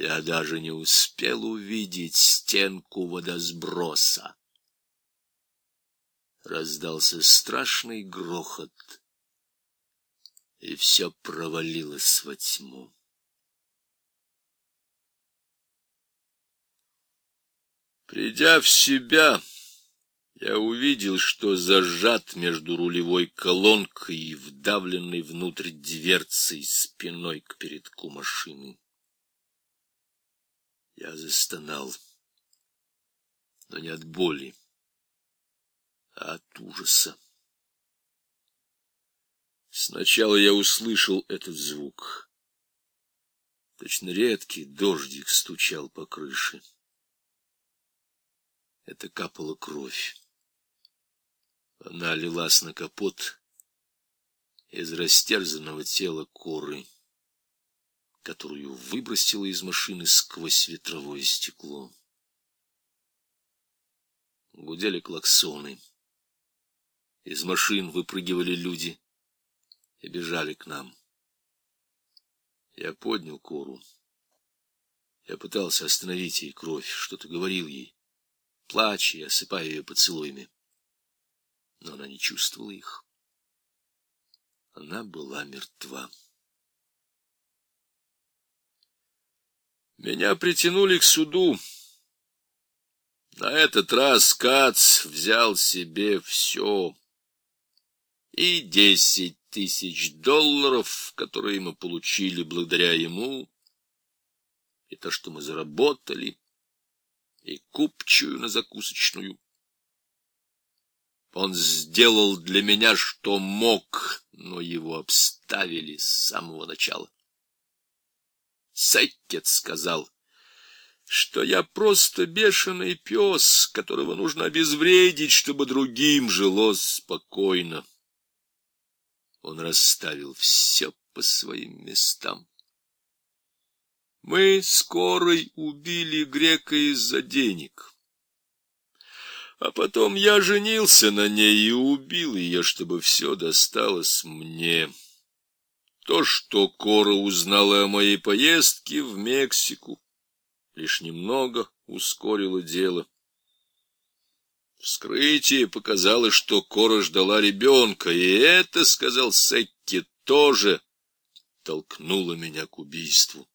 Я даже не успел увидеть стенку водосброса. Раздался страшный грохот, и все провалилось во тьму. Придя в себя, я увидел, что зажат между рулевой колонкой и вдавленной внутрь дверцей спиной к передку машины. Я застонал, но не от боли, а от ужаса. Сначала я услышал этот звук. Точно редкий дождик стучал по крыше. Это капала кровь. Она лилась на капот из растерзанного тела коры, которую выбросила из машины сквозь ветровое стекло. Гудели клаксоны. Из машин выпрыгивали люди и бежали к нам. Я поднял кору. Я пытался остановить ей кровь, что-то говорил ей плача и осыпая ее поцелуями. Но она не чувствовала их. Она была мертва. Меня притянули к суду. На этот раз Кац взял себе все. И десять тысяч долларов, которые мы получили благодаря ему, и то, что мы заработали, и купчую на закусочную. Он сделал для меня, что мог, но его обставили с самого начала. Секкет сказал, что я просто бешеный пес, которого нужно обезвредить, чтобы другим жилось спокойно. Он расставил все по своим местам. Мы скорой убили грека из-за денег. А потом я женился на ней и убил ее, чтобы все досталось мне. То, что Кора узнала о моей поездке в Мексику, лишь немного ускорило дело. Вскрытие показало, что Кора ждала ребенка, и это, сказал Секки, тоже толкнуло меня к убийству.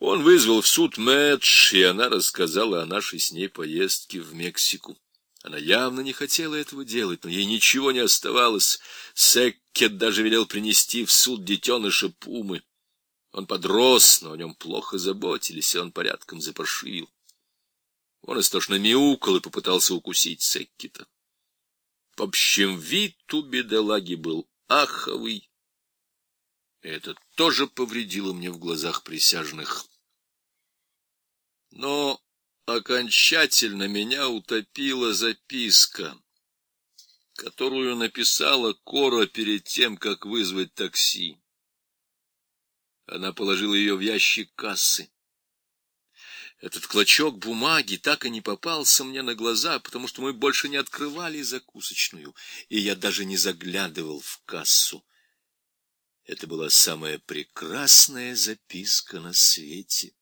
Он вызвал в суд Мэтч, и она рассказала о нашей с ней поездке в Мексику. Она явно не хотела этого делать, но ей ничего не оставалось. Секкет даже велел принести в суд детеныша Пумы. Он подрос, но о нем плохо заботились, и он порядком запаршивил. Он истошно мяукал и попытался укусить Секкета. В общем, вид у бедолаги был аховый, это тоже повредило мне в глазах присяжных. Но окончательно меня утопила записка, которую написала Кора перед тем, как вызвать такси. Она положила ее в ящик кассы. Этот клочок бумаги так и не попался мне на глаза, потому что мы больше не открывали закусочную, и я даже не заглядывал в кассу. Это была самая прекрасная записка на свете,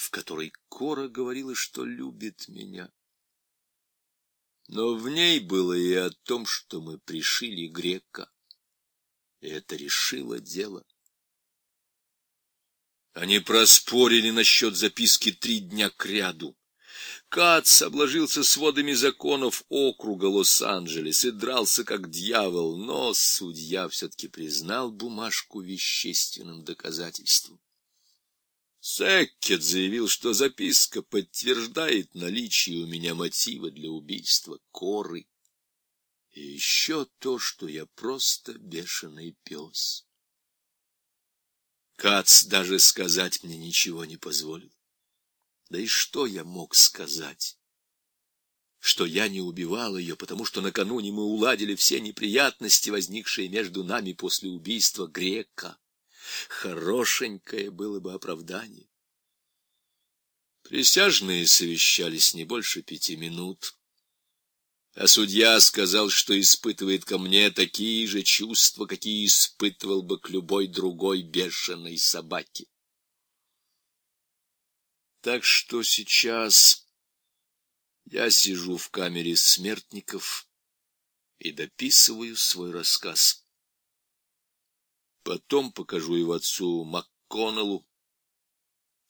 в которой Кора говорила, что любит меня. Но в ней было и о том, что мы пришили грека. Это решило дело. Они проспорили насчет записки три дня кряду. Кац обложился сводами законов округа Лос-Анджелес и дрался как дьявол, но судья все-таки признал бумажку вещественным доказательством. Секкет заявил, что записка подтверждает наличие у меня мотива для убийства Коры. И еще то, что я просто бешеный пес. Кац даже сказать мне ничего не позволил. Да и что я мог сказать? Что я не убивал ее, потому что накануне мы уладили все неприятности, возникшие между нами после убийства грека. Хорошенькое было бы оправдание. Присяжные совещались не больше пяти минут. А судья сказал, что испытывает ко мне такие же чувства, какие испытывал бы к любой другой бешеной собаке. Так что сейчас я сижу в камере смертников и дописываю свой рассказ. Потом покажу его отцу МакКоннеллу,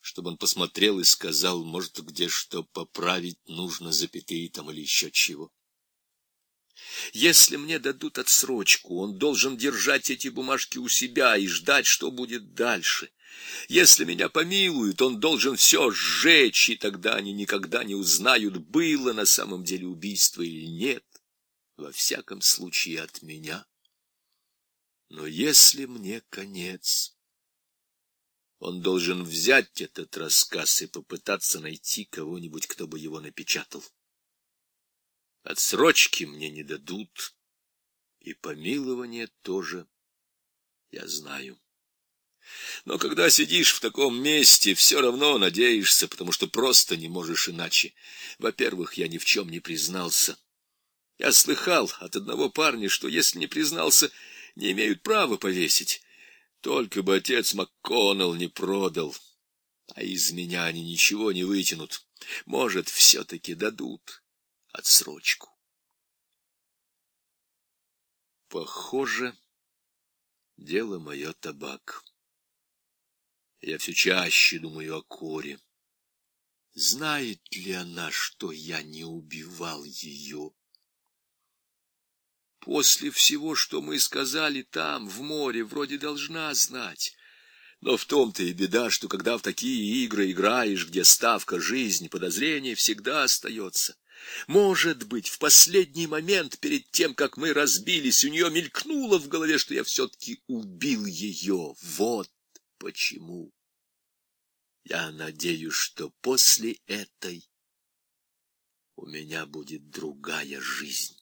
чтобы он посмотрел и сказал, может, где что поправить нужно, запятые там или еще чего. Если мне дадут отсрочку, он должен держать эти бумажки у себя и ждать, что будет дальше. Если меня помилуют, он должен все сжечь, и тогда они никогда не узнают, было на самом деле убийство или нет, во всяком случае от меня. Но если мне конец, он должен взять этот рассказ и попытаться найти кого-нибудь, кто бы его напечатал. Отсрочки мне не дадут, и помилование тоже, я знаю. Но когда сидишь в таком месте, все равно надеешься, потому что просто не можешь иначе. Во-первых, я ни в чем не признался. Я слыхал от одного парня, что если не признался, не имеют права повесить. Только бы отец МакКоннелл не продал, а из меня они ничего не вытянут. Может, все-таки дадут отсрочку. Похоже, дело мое табак. Я все чаще думаю о Коре. Знает ли она, что я не убивал ее? После всего, что мы сказали там, в море, вроде должна знать. Но в том-то и беда, что когда в такие игры играешь, где ставка жизнь, подозрение всегда остается. Может быть, в последний момент, перед тем, как мы разбились, у нее мелькнуло в голове, что я все-таки убил ее. Вот почему. Я надеюсь, что после этой у меня будет другая жизнь.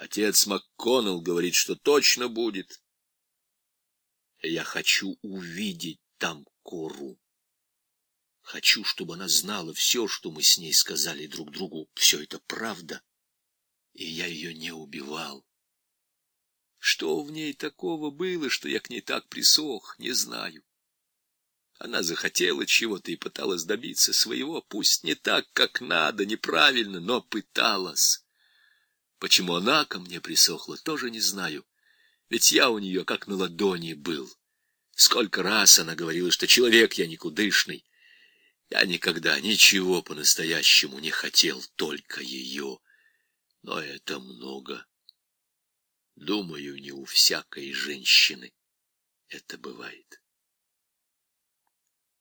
Отец МакКоннелл говорит, что точно будет. Я хочу увидеть там Кору. Хочу, чтобы она знала все, что мы с ней сказали друг другу. Все это правда, и я ее не убивал. Что в ней такого было, что я к ней так присох, не знаю. Она захотела чего-то и пыталась добиться своего, пусть не так, как надо, неправильно, но пыталась. Почему она ко мне присохла, тоже не знаю, ведь я у нее как на ладони был. Сколько раз она говорила, что человек я никудышный, я никогда ничего по-настоящему не хотел, только ее. Но это много. Думаю, не у всякой женщины это бывает.